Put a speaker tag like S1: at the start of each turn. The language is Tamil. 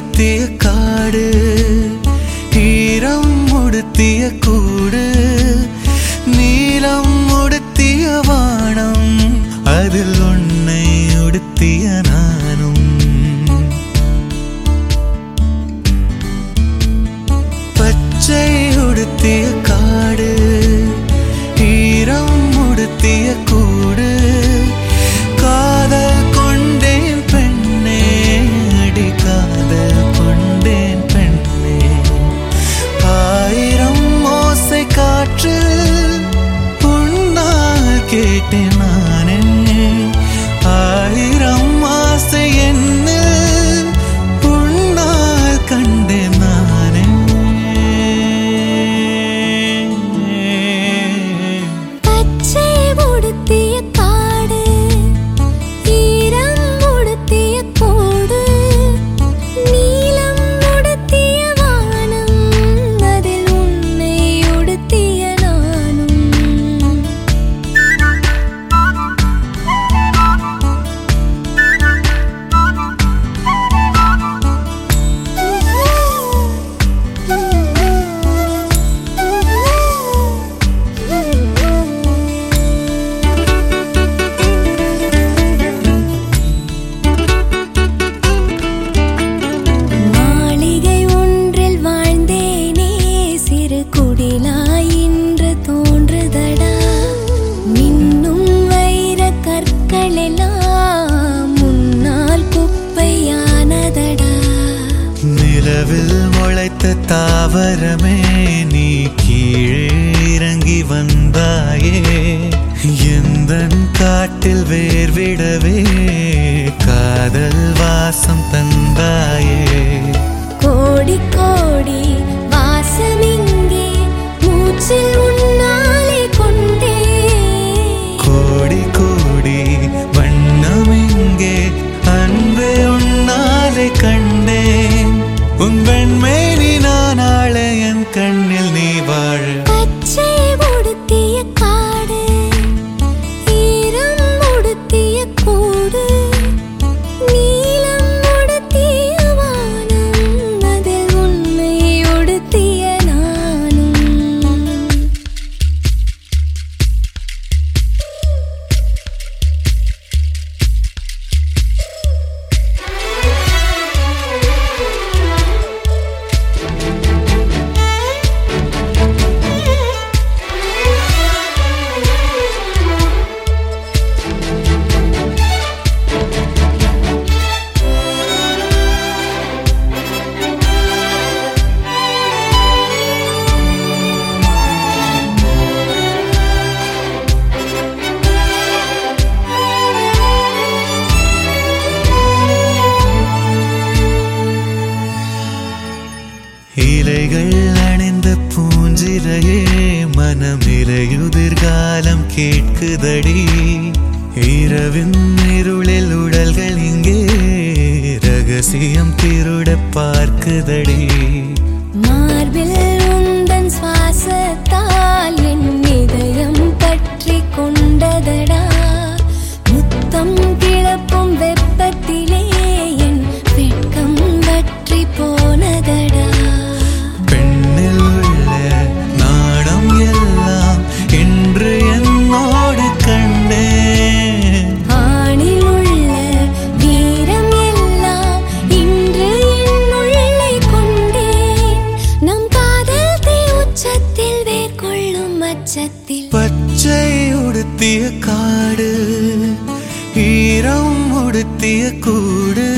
S1: உடுத்திய காடு ஈரம் உடுத்திய கூடு. கேட்டேன் நான் அவரமே நீ கீழே இறங்கி வந்தாயே. எந்த காட்டில் வேர்விடவே காதல் வாசம் தந்தாயே. കഥയേ മനമിരയുതിർകാലം കേൾക്കുതടി. ഇരവിൻ നിരുളിൽ ഉടൽകൾ ഇങ്ങേ രഹസ്യം തിരുടെ പാർക്കുതടി. பச்சத்தில்
S2: பச்சை உடுத்திய காடு ஈரம் உடுத்திய கூடு.